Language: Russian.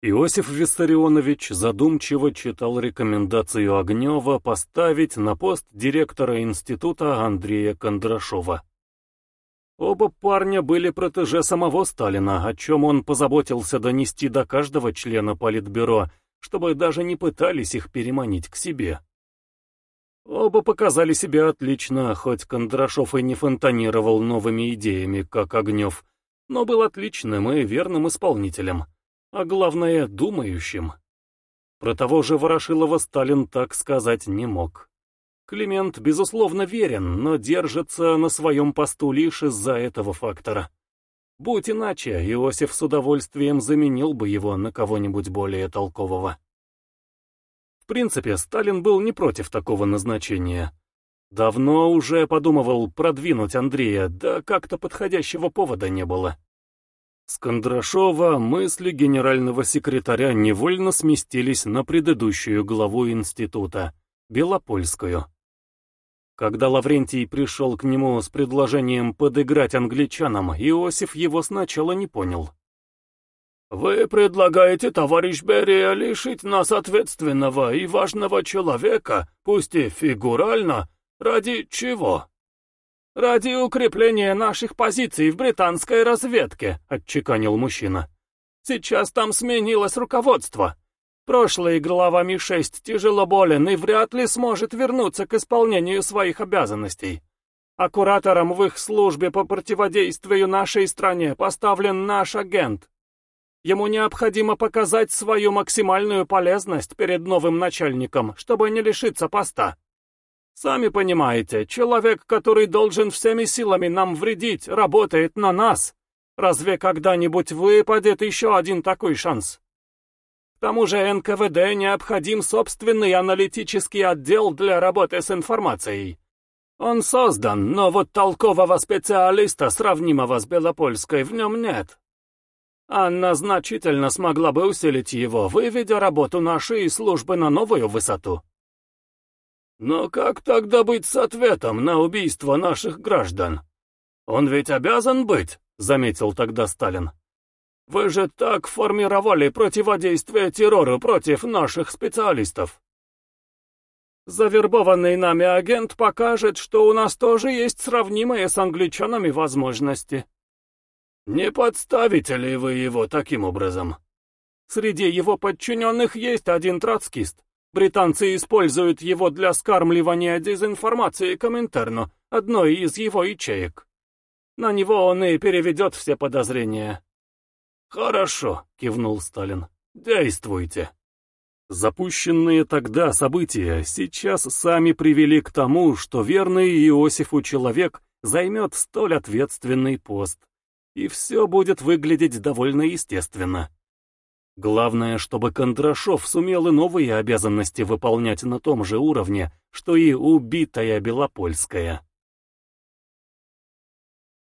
Иосиф Виссарионович задумчиво читал рекомендацию Огнева поставить на пост директора института Андрея Кондрашова. Оба парня были протеже самого Сталина, о чем он позаботился донести до каждого члена Политбюро, чтобы даже не пытались их переманить к себе. Оба показали себя отлично, хоть Кондрашов и не фонтанировал новыми идеями, как Огнев, но был отличным и верным исполнителем, а главное, думающим. Про того же Ворошилова Сталин так сказать не мог. Климент, безусловно, верен, но держится на своем посту лишь из-за этого фактора. Будь иначе, Иосиф с удовольствием заменил бы его на кого-нибудь более толкового. В принципе, Сталин был не против такого назначения. Давно уже подумывал продвинуть Андрея, да как-то подходящего повода не было. С Кондрашова мысли генерального секретаря невольно сместились на предыдущую главу института, Белопольскую. Когда Лаврентий пришел к нему с предложением подыграть англичанам, Иосиф его сначала не понял. «Вы предлагаете, товарищ Берия, лишить нас ответственного и важного человека, пусть и фигурально, ради чего?» «Ради укрепления наших позиций в британской разведке», — отчеканил мужчина. «Сейчас там сменилось руководство. Прошлый глава Ми-6 тяжело болен и вряд ли сможет вернуться к исполнению своих обязанностей. А куратором в их службе по противодействию нашей стране поставлен наш агент. Ему необходимо показать свою максимальную полезность перед новым начальником, чтобы не лишиться поста. Сами понимаете, человек, который должен всеми силами нам вредить, работает на нас. Разве когда-нибудь выпадет еще один такой шанс? К тому же НКВД необходим собственный аналитический отдел для работы с информацией. Он создан, но вот толкового специалиста, сравнимого с Белопольской, в нем нет. Анна значительно смогла бы усилить его, выведя работу нашей службы на новую высоту. Но как тогда быть с ответом на убийство наших граждан? Он ведь обязан быть, заметил тогда Сталин. Вы же так формировали противодействие террору против наших специалистов. Завербованный нами агент покажет, что у нас тоже есть сравнимые с англичанами возможности. Не подставите ли вы его таким образом? Среди его подчиненных есть один троцкист. Британцы используют его для скармливания дезинформации Коминтерну, одной из его ячеек. На него он и переведет все подозрения. «Хорошо», — кивнул Сталин. «Действуйте». Запущенные тогда события сейчас сами привели к тому, что верный Иосифу человек займет столь ответственный пост, и все будет выглядеть довольно естественно. Главное, чтобы Кондрашов сумел и новые обязанности выполнять на том же уровне, что и убитая Белопольская.